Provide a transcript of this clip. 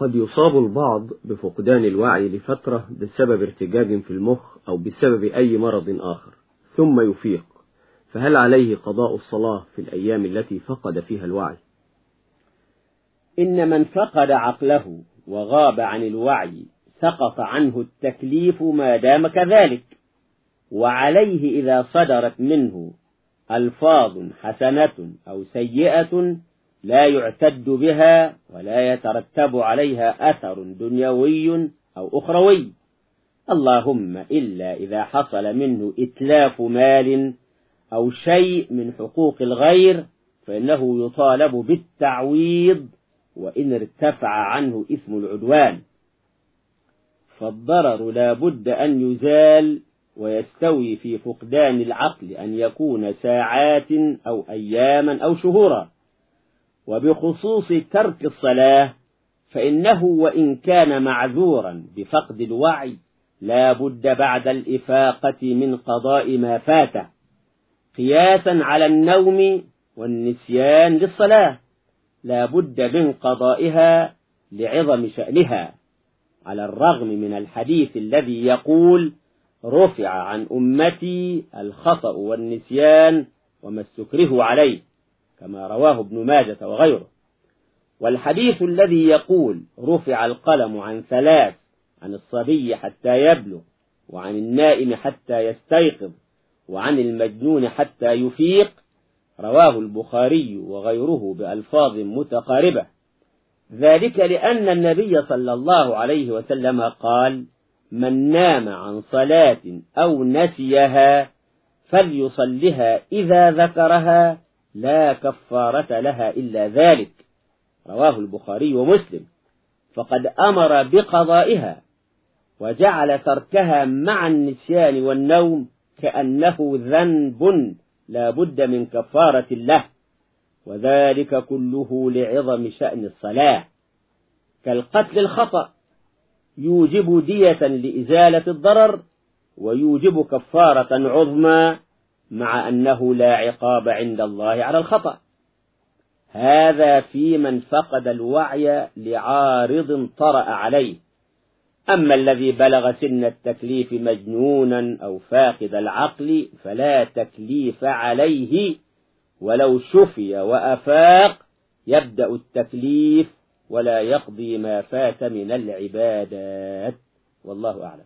قد يصاب البعض بفقدان الوعي لفترة بسبب ارتجاج في المخ أو بسبب أي مرض آخر ثم يفيق. فهل عليه قضاء الصلاة في الأيام التي فقد فيها الوعي؟ إن من فقد عقله وغاب عن الوعي سقط عنه التكليف ما دام كذلك وعليه إذا صدرت منه ألفاظ حسنة أو سيئة لا يعتد بها ولا يترتب عليها أثر دنيوي أو أخروي. اللهم إلا إذا حصل منه إتلاف مال أو شيء من حقوق الغير فإنه يطالب بالتعويض وإن ارتفع عنه إثم العدوان. فالضرر لا بد أن يزال ويستوي في فقدان العقل أن يكون ساعات أو أياما أو شهورا. وبخصوص ترك الصلاة فإنه وإن كان معذورا بفقد الوعي لا بد بعد الإفاقة من قضاء ما فاته قياسا على النوم والنسيان للصلاة لا بد من قضائها لعظم شأنها على الرغم من الحديث الذي يقول رفع عن أمتي الخطأ والنسيان وما استكره عليه كما رواه ابن ماجة وغيره. والحديث الذي يقول رفع القلم عن ثلاث عن الصبي حتى يبلغ وعن النائم حتى يستيقظ وعن المجنون حتى يفيق رواه البخاري وغيره بألفاظ متقاربة. ذلك لأن النبي صلى الله عليه وسلم قال من نام عن صلاة أو نسيها فليصلها إذا ذكرها لا كفارة لها إلا ذلك. رواه البخاري ومسلم. فقد أمر بقضائها وجعل تركها مع النسيان والنوم كأنه ذنب لا بد من كفارة له. وذلك كله لعظم شأن الصلاة. كالقتل الخطأ. يوجب دية لإزالة الضرر ويوجب كفارة عظمى مع أنه لا عقاب عند الله على الخطأ. هذا في من فقد الوعي لعارض طرأ عليه. أما الذي بلغ سن التكليف مجنونا أو فاقد العقل فلا تكليف عليه. ولو شفي وأفاق يبدأ التكليف ولا يقضي ما فات من العبادات. والله أعلم.